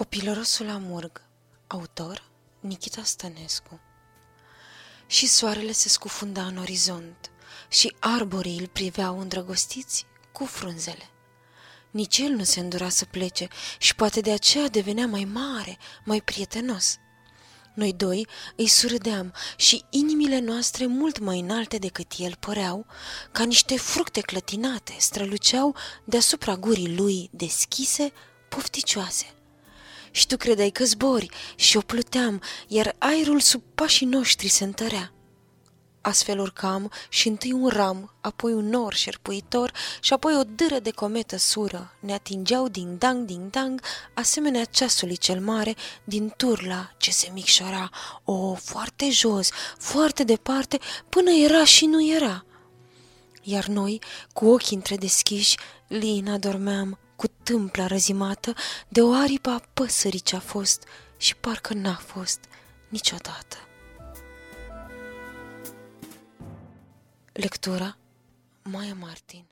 Copilărosul Amurg Autor Nikita Stănescu. Și soarele se scufunda în orizont Și arborii îl priveau îndrăgostiți cu frunzele. Nici el nu se îndura să plece Și poate de aceea devenea mai mare, mai prietenos. Noi doi îi surâdeam și inimile noastre mult mai înalte decât el păreau, ca niște fructe clătinate, străluceau deasupra gurii lui deschise, pofticioase și tu credeai că zbori și o pluteam, iar aerul sub pașii noștri se întărea. Astfel urcam și întâi un ram, apoi un nor șerpuitor și apoi o dâră de cometă sură. Ne atingeau din dang din dang, asemenea ceasului cel mare din turla ce se micșora. O, foarte jos, foarte departe, până era și nu era. Iar noi, cu ochii întredeschiși, lina dormeam, cu tâmpla răzimată de o aripă a păsării ce-a fost și parcă n-a fost niciodată. Lectura Maia Martin